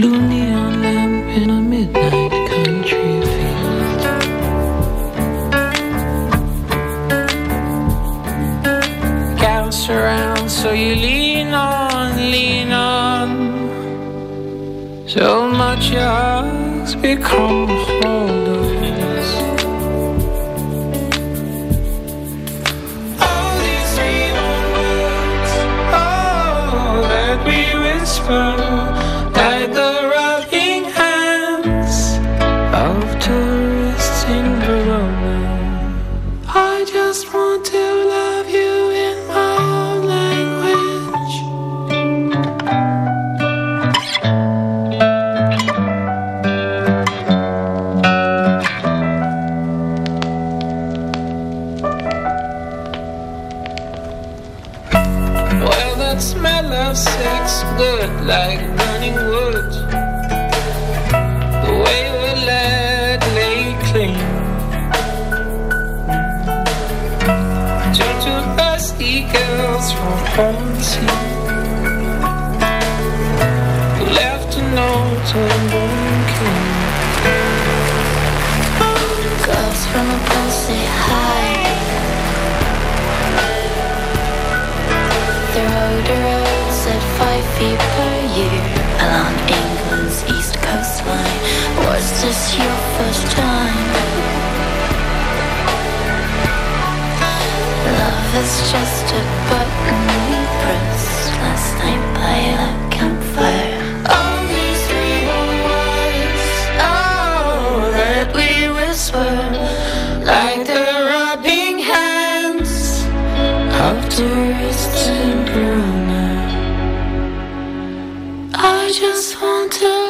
blue neon lamp in a midnight country field. Around, so you lean on, lean on. So much your heart's become a like this your first time? Love is just a button we pressed last night by a campfire. All these words, oh, that we whisper like the rubbing hands of tourists in Verona. I just want to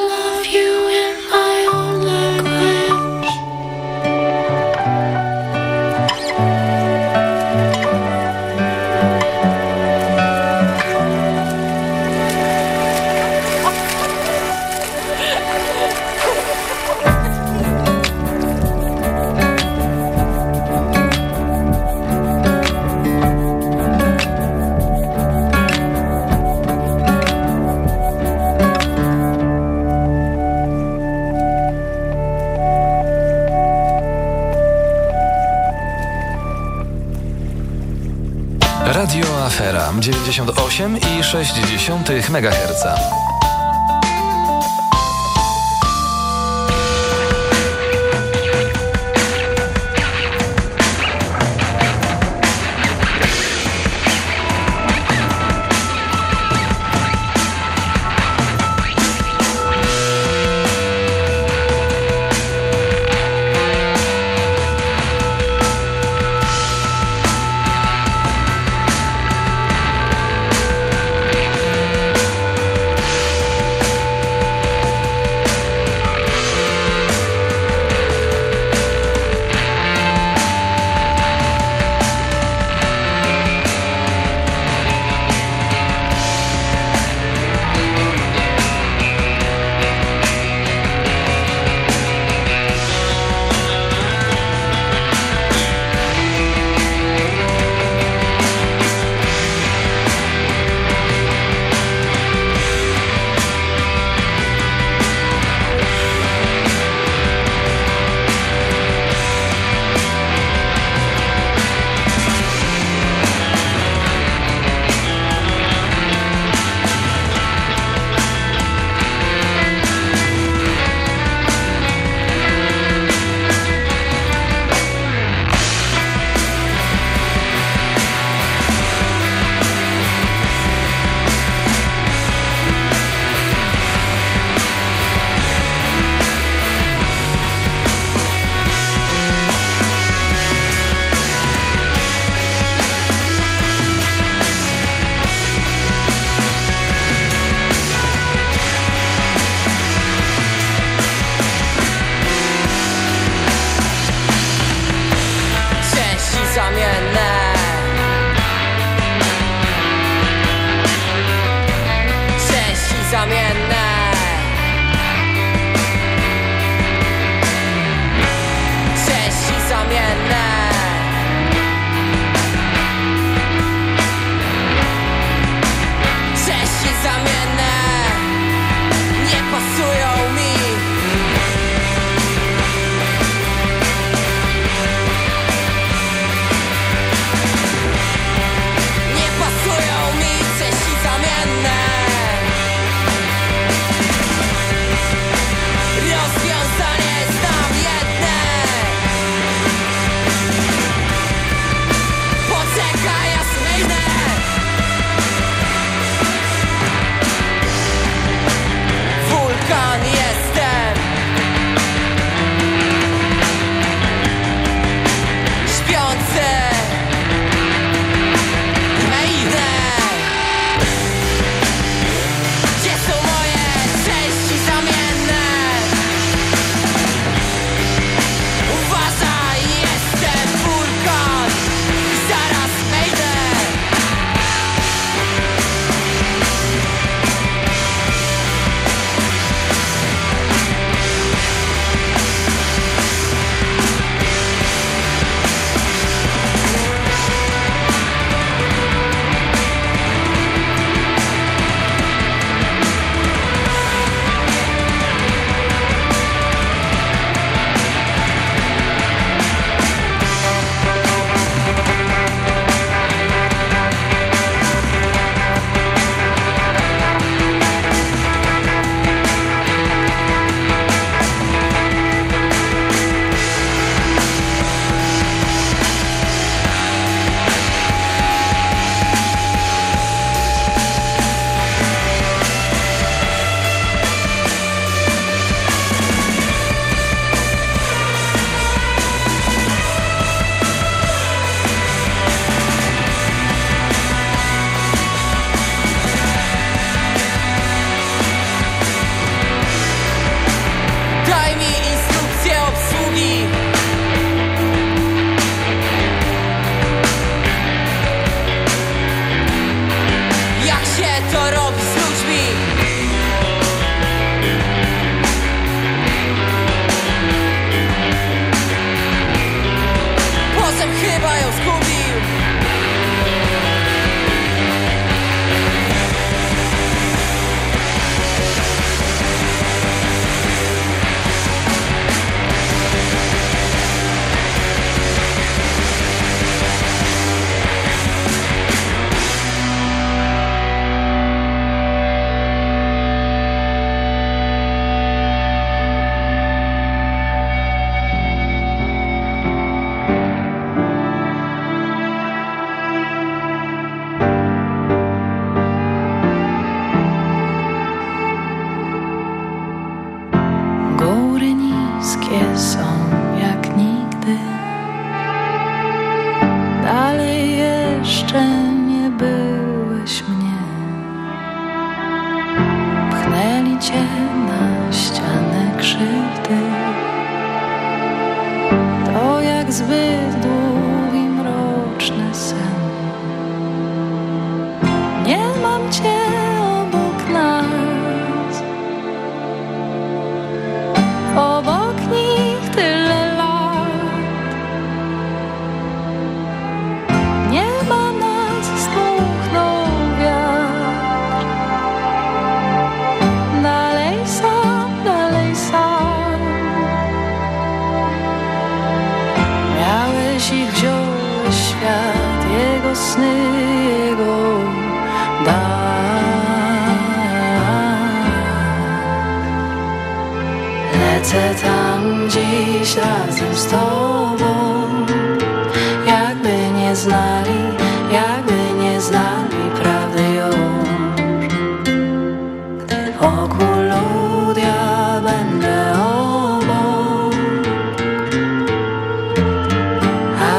98,6 MHz.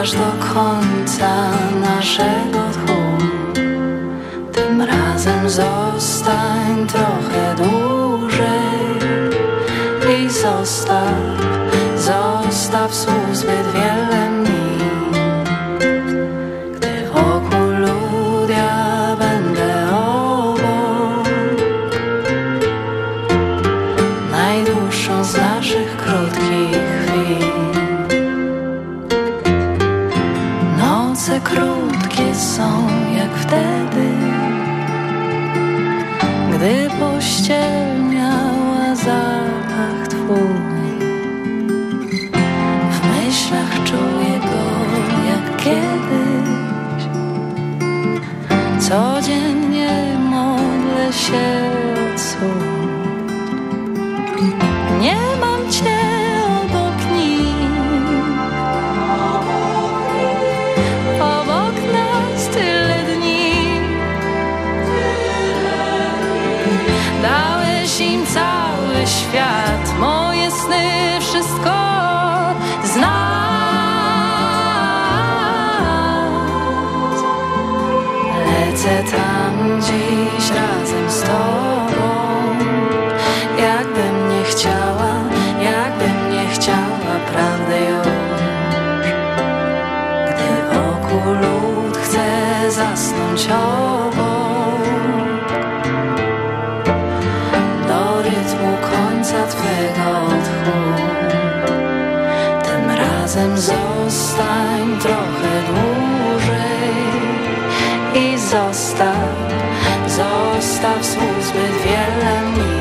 aż do końca naszego tchu. Tym razem zostań trochę dłużej i zostaw, zostaw słów zbyt wiele. Zostań trochę dłużej i zostaw, zostaw słów zbyt wiele mi.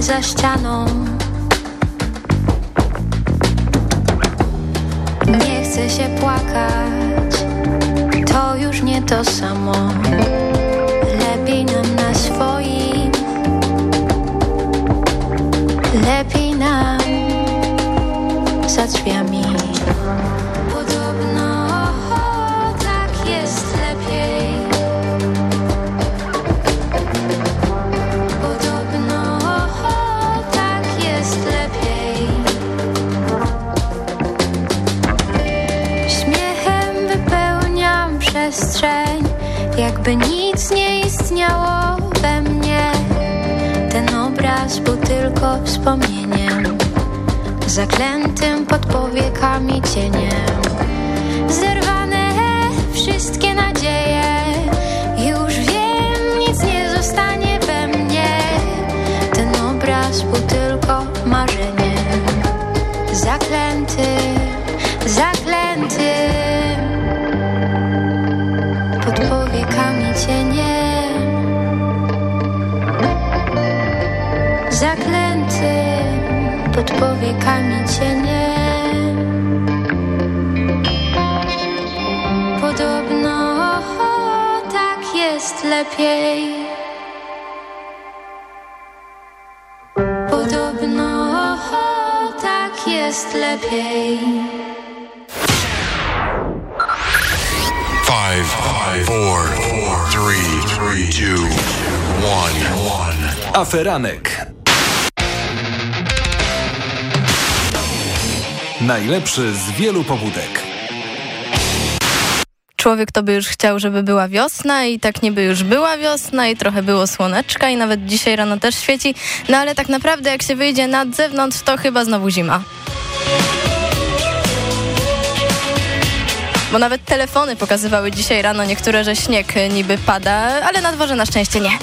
Za ścianą. Nie chce się płakać, to już nie to samo. Jakby nic nie istniało we mnie. Ten obraz był tylko wspomnieniem, zaklętym pod powiekami cieniem. Zerwane powiekami cieniem. Podobno tak jest lepiej. Podobno tak jest lepiej. Five, five, four, four, three, three, two, one, one. Aferanek. Najlepszy z wielu pobudek. Człowiek to by już chciał, żeby była wiosna i tak niby już była wiosna i trochę było słoneczka i nawet dzisiaj rano też świeci, no ale tak naprawdę jak się wyjdzie nad zewnątrz, to chyba znowu zima. Bo nawet telefony pokazywały dzisiaj rano niektóre, że śnieg niby pada, ale na dworze na szczęście nie.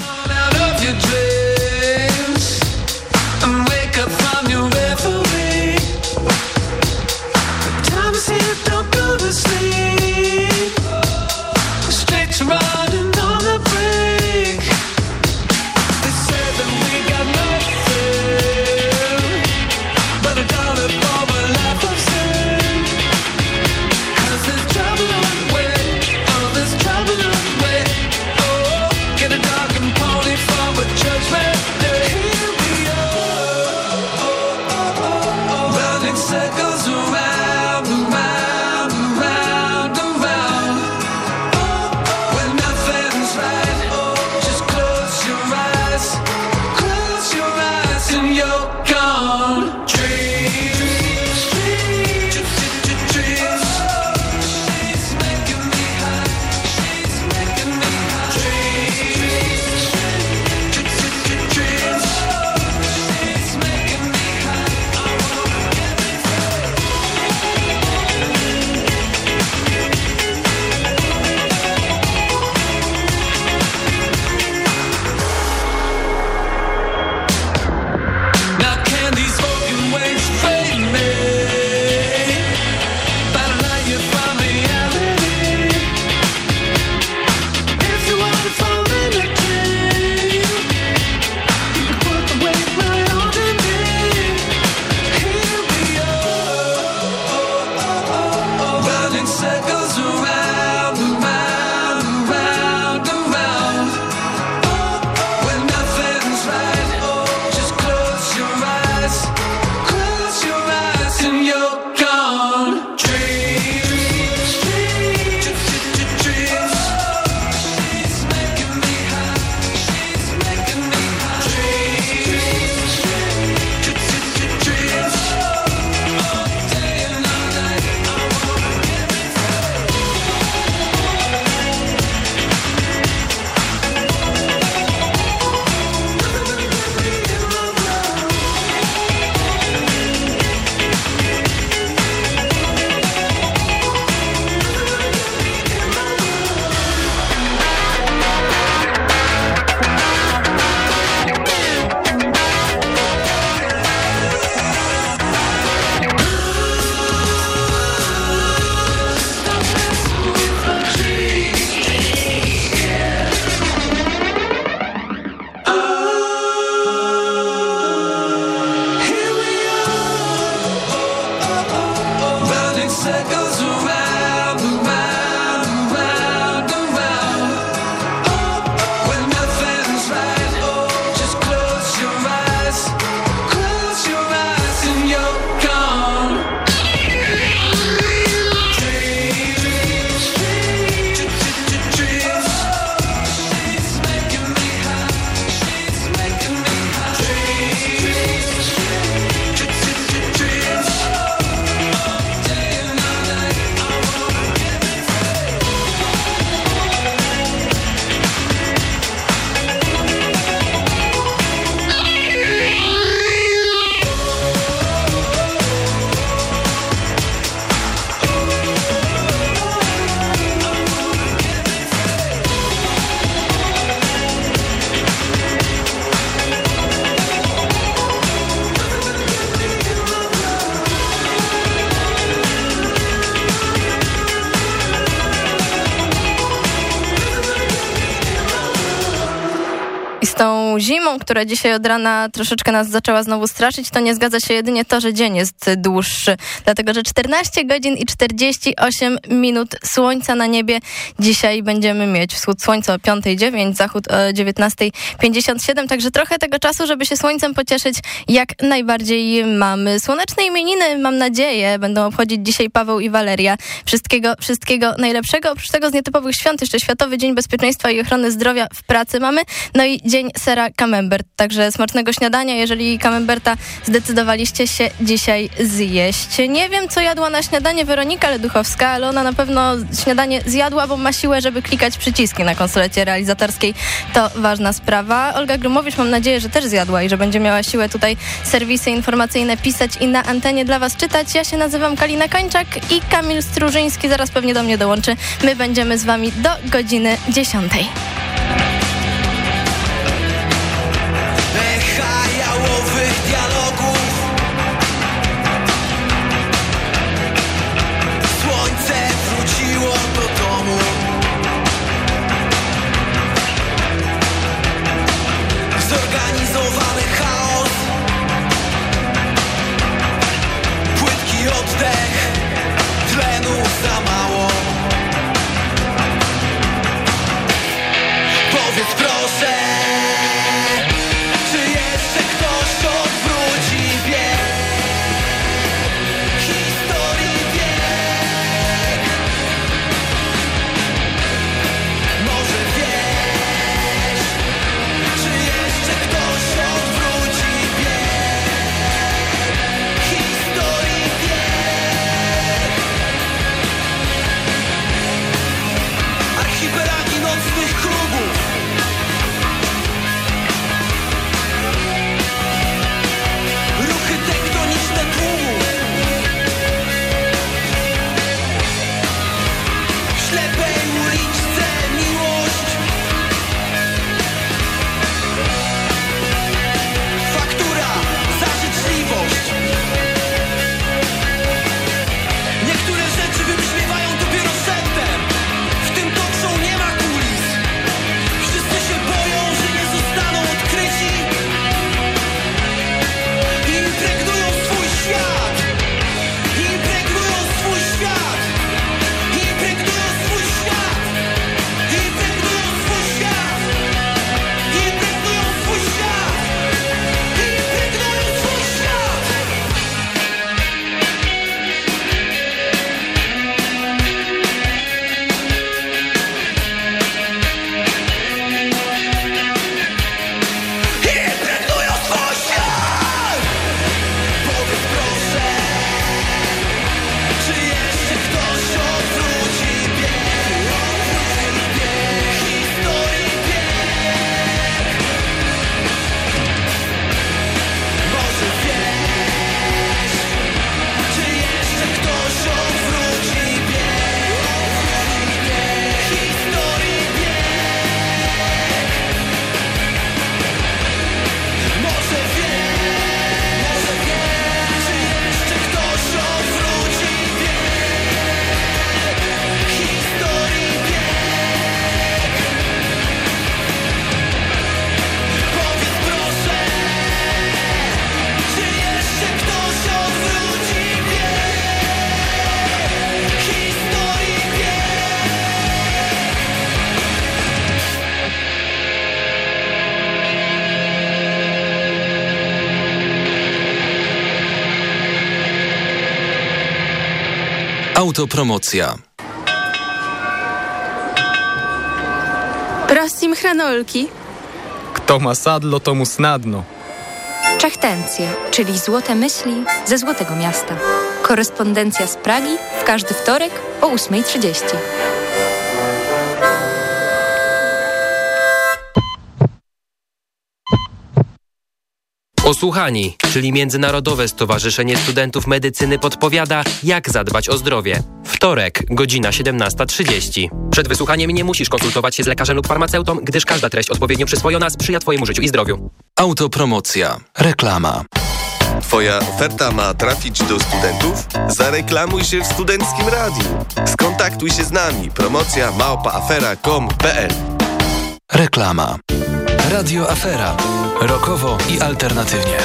Zimą, która dzisiaj od rana troszeczkę nas zaczęła znowu straszyć, to nie zgadza się jedynie to, że dzień jest dłuższy. Dlatego, że 14 godzin i 48 minut słońca na niebie dzisiaj będziemy mieć. Wschód słońca o 5.09, zachód o 19.57, także trochę tego czasu, żeby się słońcem pocieszyć, jak najbardziej mamy. Słoneczne imieniny, mam nadzieję, będą obchodzić dzisiaj Paweł i Waleria. Wszystkiego, wszystkiego najlepszego. Oprócz tego z nietypowych świąt jeszcze Światowy Dzień Bezpieczeństwa i Ochrony Zdrowia w pracy mamy. No i Dzień Sera Camembert. Także smacznego śniadania, jeżeli Camemberta zdecydowaliście się dzisiaj zjeść. Nie wiem, co jadła na śniadanie Weronika Leduchowska, ale ona na pewno śniadanie zjadła, bo ma siłę, żeby klikać przyciski na konsolecie realizatorskiej. To ważna sprawa. Olga Grumowicz mam nadzieję, że też zjadła i że będzie miała siłę tutaj serwisy informacyjne pisać i na antenie dla was czytać. Ja się nazywam Kalina Kończak i Kamil Strużyński zaraz pewnie do mnie dołączy. My będziemy z wami do godziny 10. Zorganizowany chaos. Płytki oddech Tlenu za mało. Powiedz proszę Autopromocja. Prossim hranolki. Kto ma sadlo, to mu snadno. Czechtencje, czyli złote myśli ze Złotego Miasta. Korespondencja z Pragi w każdy wtorek o 8.30. Osłuchani, czyli Międzynarodowe Stowarzyszenie Studentów Medycyny podpowiada, jak zadbać o zdrowie. Wtorek, godzina 17.30. Przed wysłuchaniem nie musisz konsultować się z lekarzem lub farmaceutą, gdyż każda treść odpowiednio przyswojona sprzyja Twojemu życiu i zdrowiu. Autopromocja. Reklama. Twoja oferta ma trafić do studentów? Zareklamuj się w Studenckim Radiu. Skontaktuj się z nami. Promocja małpaafera.com.pl Reklama. Radio Afera. Rokowo i alternatywnie.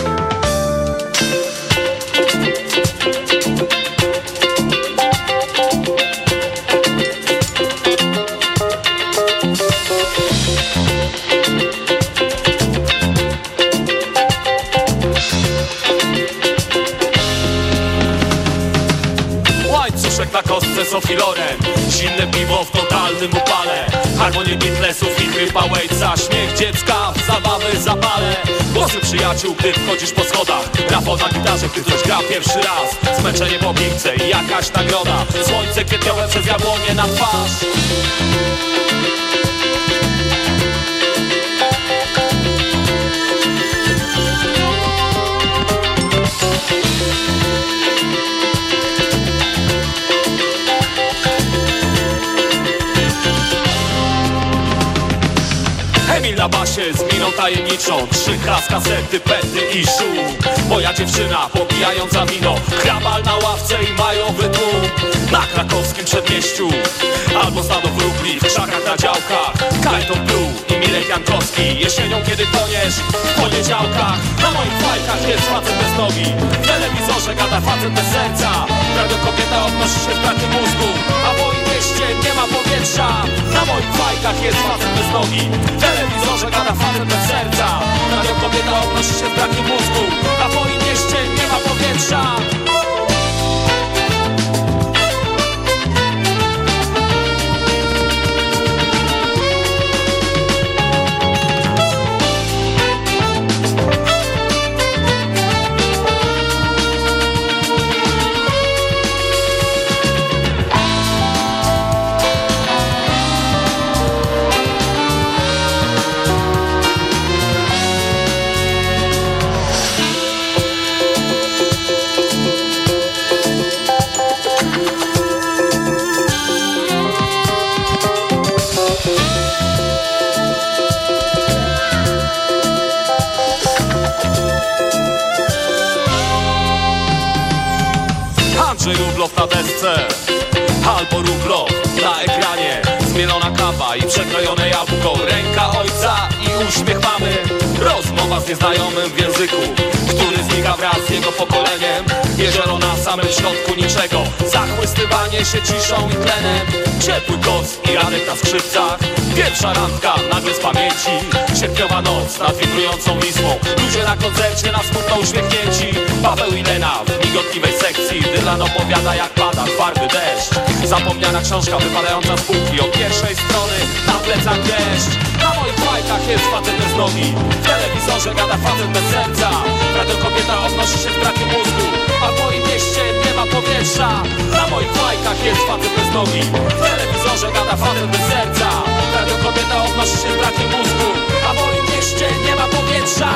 Łańcuszek na kostce Sophie Loren Zimne piwo w totalnym upale Harmonie Beatlesów i chrypa Waitsa Śmiech dziecka, zabawy, zapale Głosy przyjaciół, gdy wchodzisz po schodach. Rafał na gitarze, gdy ktoś gra pierwszy raz. Zmęczenie po piłce i jakaś nagroda. Słońce kwietniowe przez jabłonie na twarz na basie z miną tajemniczą. Trzy klas, kasety, pety i szum Moja dziewczyna popijająca wino. Hrabal na ławce i majowy tłum Na krakowskim przedmieściu. Albo stado wróbli w krzakach na działkach. Kajton Blue i Mirek Jankowski. Jesienią kiedy toniesz w poniedziałkach. Na moich fajkach jest facet bez nogi. W telewizorze gada facet bez serca. Radio kobieta odnosi się z brakiem mózgu. A w moim mieście nie ma powietrza. Na moich fajkach jest facet bez nogi. W telewizorze gada facet bez serca. Radio kobieta odnosi się z brakiem mózgu. A w moim mieście nie ma powietrza nieznajomym w języku Który znika wraz z jego pokoleniem. Jezioro na samym środku niczego. Zachłystywanie się ciszą i tlenem. Ciepły koc i Radek na skrzypcach. Pierwsza randka nagle z pamięci. Sierpniowa noc nad wibrującą Wisłą Ludzie na koncercie na smutno uśmiechnięci. Paweł i Lena w migotliwej sekcji. Dylan opowiada jak pada twardy deszcz. Zapomniana książka wypadająca z półki. Od pierwszej strony na plecach deszcz Fajkach jest facet bez nogi. W telewizorze gada facet bez serca. Radio kobieta odnosi się z brakiem mózgu. A w moim mieście nie ma powietrza. Na moich fajkach jest facet bez nogi. W telewizorze gada facet bez serca. Radio kobieta odnosi się z brakiem mózgu. A w moim mieście nie ma powietrza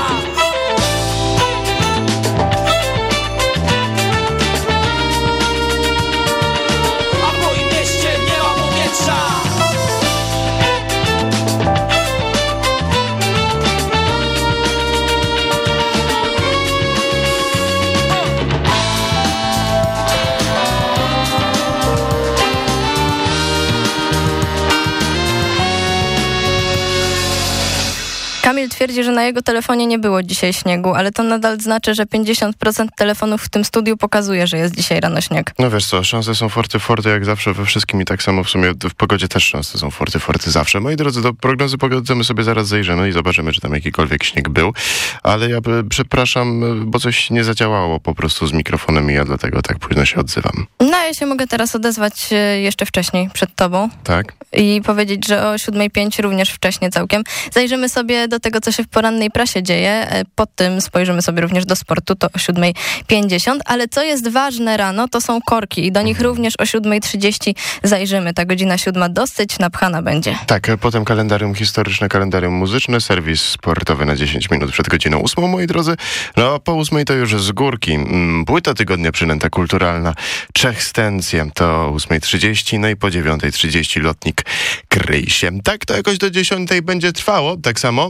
Kamil twierdzi, że na jego telefonie nie było dzisiaj śniegu, ale to nadal znaczy, że 50% telefonów w tym studiu pokazuje, że jest dzisiaj rano śnieg. No wiesz co, szanse są forty, forty jak zawsze we wszystkim i tak samo w sumie w pogodzie też szanse są forty, forty zawsze. Moi drodzy, do prognozy pogody my sobie zaraz zajrzymy i zobaczymy, czy tam jakikolwiek śnieg był. Ale ja e, przepraszam, e, bo coś nie zadziałało po prostu z mikrofonem i ja dlatego tak późno się odzywam. No, ja się mogę teraz odezwać e, jeszcze wcześniej przed tobą Tak? i powiedzieć, że o 7.05 również wcześnie całkiem. Zajrzymy sobie do tego, co się w porannej prasie dzieje. E, Po tym spojrzymy sobie również do sportu, to o 7.50. Ale co jest ważne rano, to są korki i do nich również o 7.30 zajrzymy. Ta godzina siódma dosyć napchana będzie. Tak, e, potem kalendarium historyczne, kalendarium muzyczne, serwis sportowy na 10 minut przed godziną ósmą, moi drodzy. No a po ósmej to już z górki. Mm, Płyta tygodnia przynęta kulturalna. Czech Stencje to o 8.30, no i po 9.30 lotnik kryj się. Tak to jakoś do 10.00 będzie trwało. Tak samo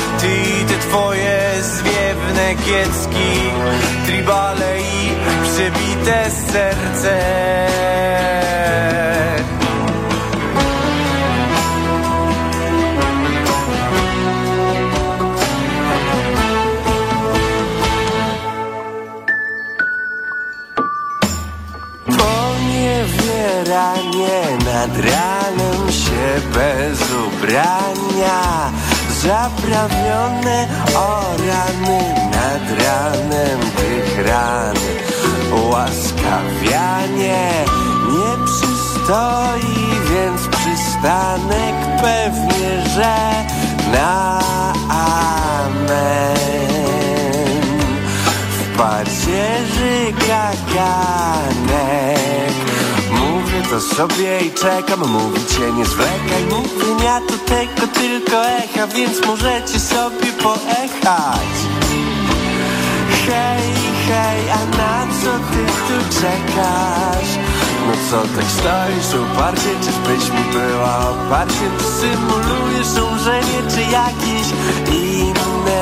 Ty i te twoje zwiewne kiecki Tribale i przebite serce. Poniewieranie nad ranem się bez ubrania Zaprawione o rany nad ranem tych ran Łaskawianie nie przystoi, więc przystanek pewnie, że na amen. W pacierzy kaganek. Mówię to sobie i czekam, mówicie nie zwlekaj Mówię ja tego tylko echa, więc możecie sobie poechać Hej, hej, a na co ty tu czekasz? No co tak stoisz uparcie, czyżbyś mi była oparcie? Ty symulujesz umrzenie czy jakieś inne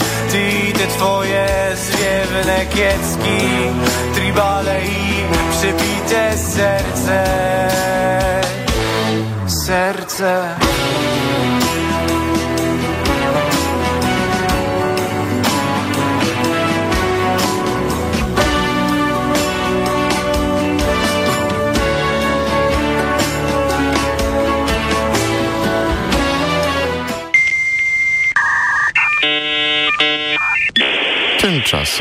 Ty i te twoje zwiewne kiecki Tribale i przebite serce. Serce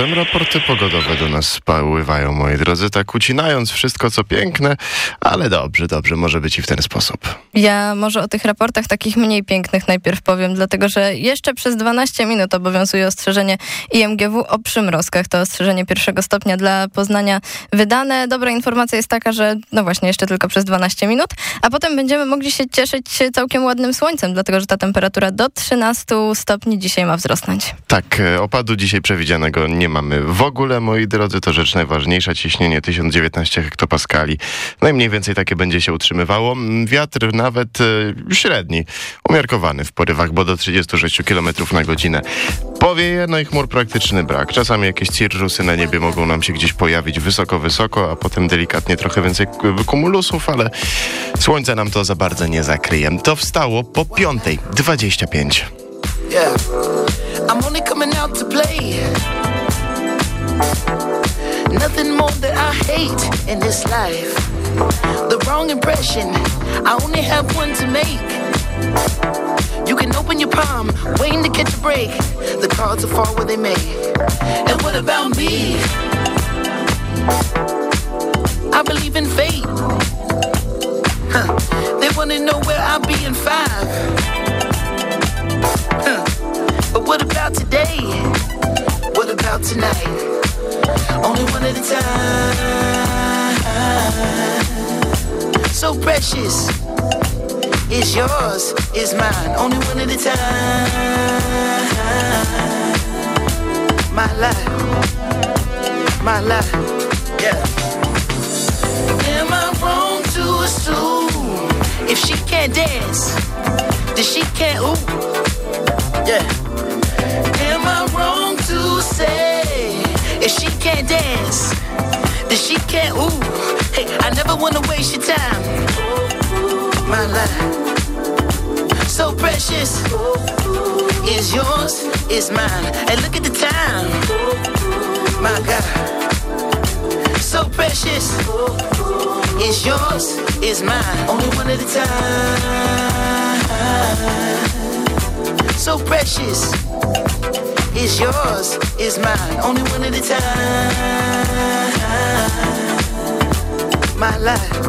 Tymczasem raporty pogodowe do nas spływają, moi drodzy, tak ucinając wszystko, co piękne, ale dobrze, dobrze, może być i w ten sposób. Ja może o tych raportach takich mniej pięknych najpierw powiem, dlatego że jeszcze przez 12 minut obowiązuje ostrzeżenie IMGW o przymrozkach. To ostrzeżenie pierwszego stopnia dla Poznania wydane. Dobra informacja jest taka, że no właśnie jeszcze tylko przez 12 minut, a potem będziemy mogli się cieszyć całkiem ładnym słońcem, dlatego że ta temperatura do 13 stopni dzisiaj ma wzrosnąć. Tak, e, opadu dzisiaj przewidzianego nie mamy w ogóle, moi drodzy, to rzecz najważniejsza, ciśnienie 1019 hektopaskali. No i mniej więcej takie będzie się utrzymywało. Wiatr nawet e, średni, umiarkowany w porywach, bo do 36 km na godzinę. Powieje, no i chmur praktyczny brak. Czasami jakieś cirrusy na niebie mogą nam się gdzieś pojawić wysoko, wysoko, a potem delikatnie trochę więcej kumulusów, ale słońce nam to za bardzo nie zakryje. To wstało po 5.25. Yeah, I'm only coming out to play. Nothing more that I hate in this life. The wrong impression, I only have one to make. You can open your palm, waiting to catch a break. The cards will fall where they may. And what about me? I believe in fate. Huh. They wanna know where I'll be in five. Huh. But what about today? What about tonight? Only one at a time. So precious. It's yours, it's mine. Only one at a time. My life. My life. Yeah. Am I wrong to assume if she can't dance, then she can't ooh? Yeah. Am I wrong to say she can't dance, that she can't ooh? Hey, I never wanna waste your time. My life, so precious, is yours, is mine. And look at the time, my God, so precious, is yours, is mine. Only one at a time, so precious is yours, is mine. Only one at a time. My life,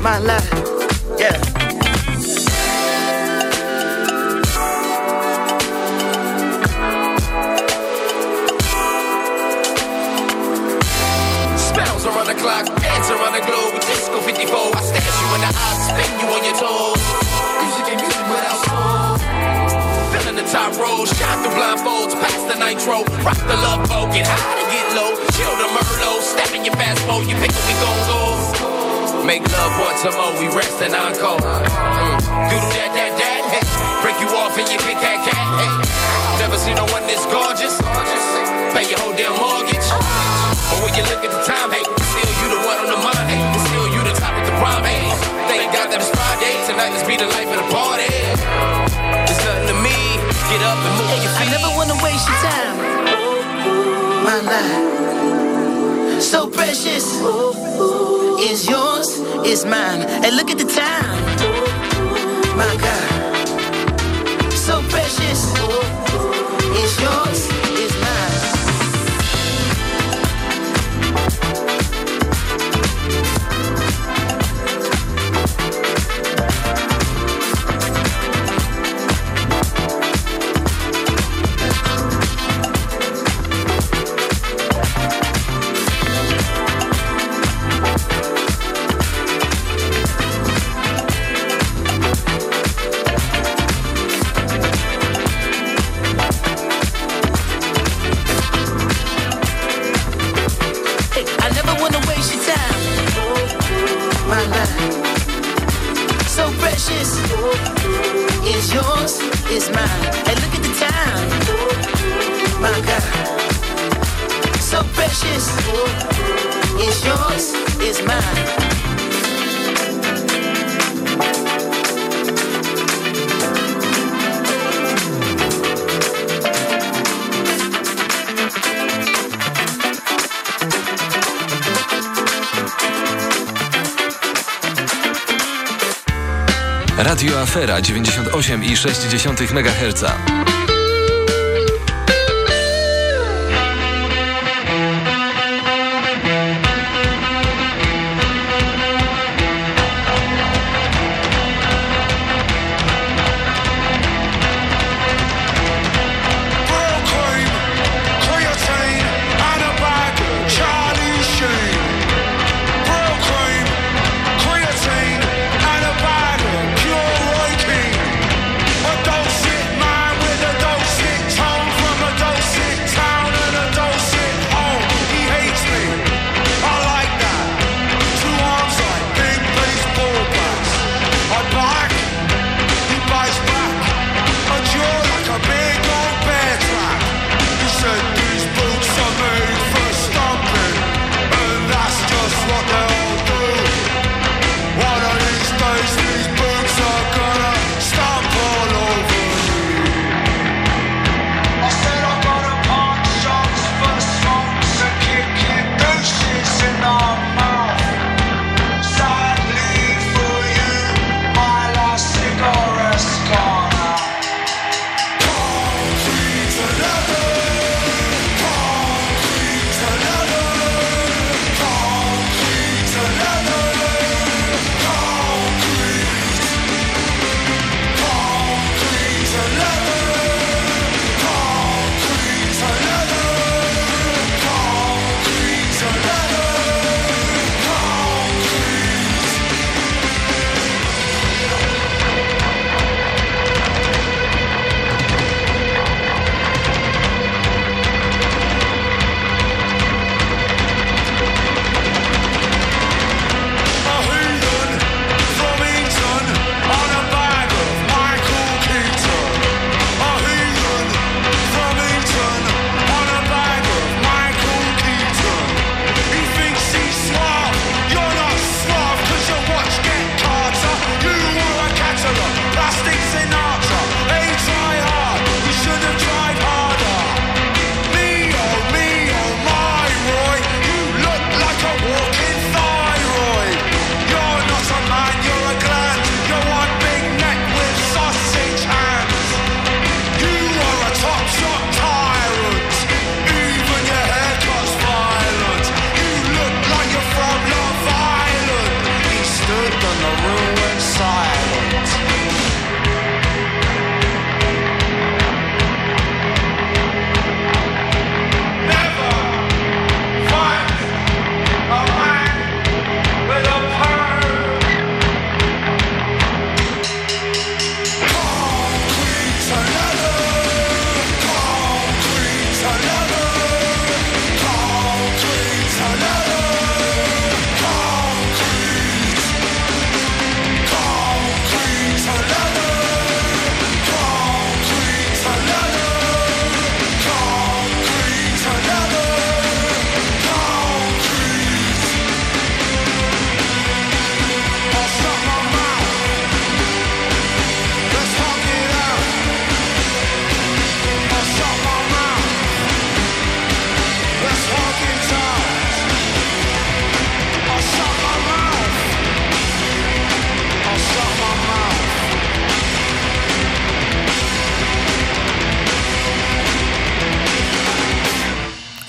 my life, Make love once more, we rest and encore. Mm. Doodle that, that, that, hey. break you off and you pick that cat. Hey. Never seen no one this gorgeous. Pay your whole damn mortgage. But when you look at the time, hey, still you the one on the mind, hey, still you the top of the prime, hey. Thank God that it's Friday, tonight let's be the life of the party. It's nothing to me, get up and move your I never wanna waste your time. My life, so precious, is yours, is mine. And look at the time, my God, is yours, is mine. Radio Afera 98,6 MHz.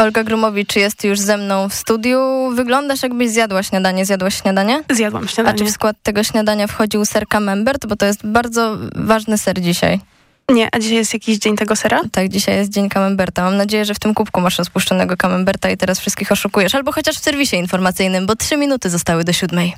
Olga Grumowicz jest już ze mną w studiu. Wyglądasz jakbyś zjadła śniadanie. Zjadłaś śniadanie? Zjadłam śniadanie. A czy w skład tego śniadania wchodził ser camembert? Bo to jest bardzo ważny ser dzisiaj. Nie, a dzisiaj jest jakiś dzień tego sera? Tak, dzisiaj jest dzień camemberta. Mam nadzieję, że w tym kubku masz rozpuszczonego camemberta i teraz wszystkich oszukujesz. Albo chociaż w serwisie informacyjnym, bo trzy minuty zostały do siódmej.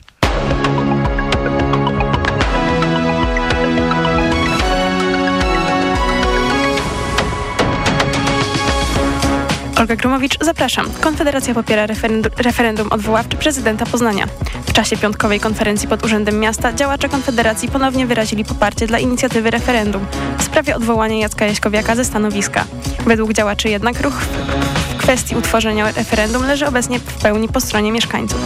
Olga Grumowicz, zapraszam. Konfederacja popiera referendum, referendum odwoławcze prezydenta Poznania. W czasie piątkowej konferencji pod Urzędem Miasta działacze Konfederacji ponownie wyrazili poparcie dla inicjatywy referendum w sprawie odwołania Jacka Jaśkowiaka ze stanowiska. Według działaczy jednak ruch w kwestii utworzenia referendum leży obecnie w pełni po stronie mieszkańców.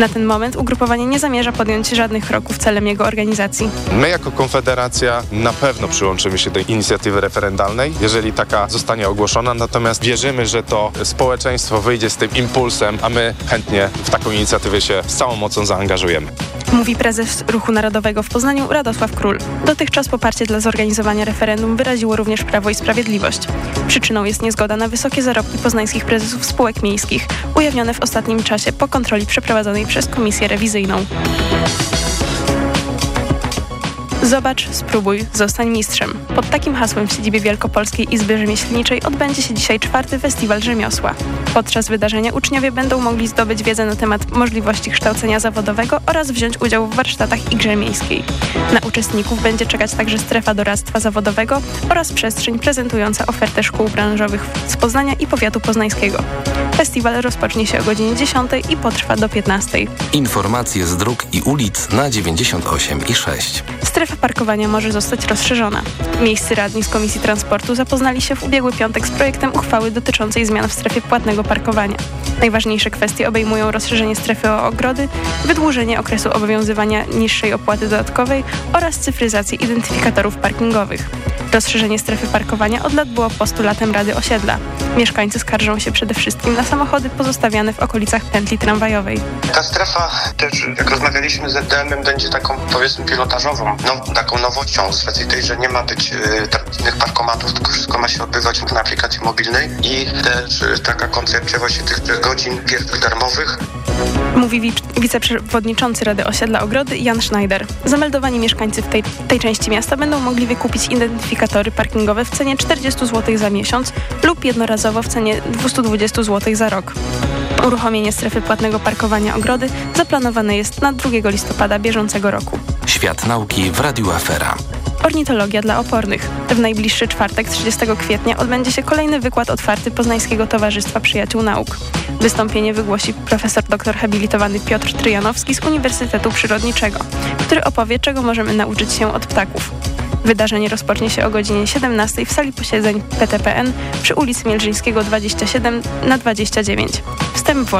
Na ten moment ugrupowanie nie zamierza podjąć żadnych kroków celem jego organizacji. My jako Konfederacja na pewno przyłączymy się do inicjatywy referendalnej, jeżeli taka zostanie ogłoszona, natomiast wierzymy, że to społeczeństwo wyjdzie z tym impulsem, a my chętnie w taką inicjatywę się z całą mocą zaangażujemy. Mówi prezes Ruchu Narodowego w Poznaniu Radosław Król. Dotychczas poparcie dla zorganizowania referendum wyraziło również Prawo i Sprawiedliwość. Przyczyną jest niezgoda na wysokie zarobki poznańskich prezesów spółek miejskich, ujawnione w ostatnim czasie po kontroli przeprowadzonej przez Komisję Rewizyjną. Zobacz, spróbuj, zostań mistrzem. Pod takim hasłem w siedzibie Wielkopolskiej Izby Rzemieślniczej odbędzie się dzisiaj czwarty festiwal rzemiosła. Podczas wydarzenia uczniowie będą mogli zdobyć wiedzę na temat możliwości kształcenia zawodowego oraz wziąć udział w warsztatach Igrze Miejskiej. Na uczestników będzie czekać także strefa doradztwa zawodowego oraz przestrzeń prezentująca ofertę szkół branżowych z Poznania i powiatu poznańskiego. Festiwal rozpocznie się o godzinie 10 i potrwa do 15. Informacje z dróg i ulic na 98 i 6. Strefa parkowania może zostać rozszerzona. Miejscy radni z Komisji Transportu zapoznali się w ubiegły piątek z projektem uchwały dotyczącej zmian w strefie płatnego parkowania. Najważniejsze kwestie obejmują rozszerzenie strefy o ogrody, wydłużenie okresu obowiązywania niższej opłaty dodatkowej oraz cyfryzację identyfikatorów parkingowych. Rozszerzenie strefy parkowania od lat było postulatem Rady Osiedla. Mieszkańcy skarżą się przede wszystkim na samochody pozostawiane w okolicach pętli tramwajowej. Ta strefa też, jak rozmawialiśmy z EDM-em, będzie taką powiedzmy pilotażową, no, taką nowością z racji tej, że nie ma być y, tradycyjnych parkomatów, tylko wszystko ma się odbywać na aplikacji mobilnej i też y, taka koncepcja właśnie tych godzin pierwszych darmowych. Mówi wic- wiceprzewodniczący Rady Osiedla Ogrody Jan Schneider. Zameldowani mieszkańcy w tej, tej części miasta będą mogli wykupić identyfikatory parkingowe w cenie 40 zł za miesiąc lub jednorazowo w cenie 220 zł za rok. Uruchomienie strefy płatnego parkowania Ogrody zaplanowane jest na 2 listopada bieżącego roku. Świat nauki w Radiu Afera. Ornitologia dla opornych. W najbliższy czwartek, 30 kwietnia, odbędzie się kolejny wykład otwarty Poznańskiego Towarzystwa Przyjaciół Nauk. Wystąpienie wygłosi profesor doktor habilitowany Piotr Tryjanowski z Uniwersytetu Przyrodniczego, który opowie, czego możemy nauczyć się od ptaków. Wydarzenie rozpocznie się o godzinie 17 w sali posiedzeń PTPN przy ulicy Mielżyńskiego 27 na 29. Wstęp wolny.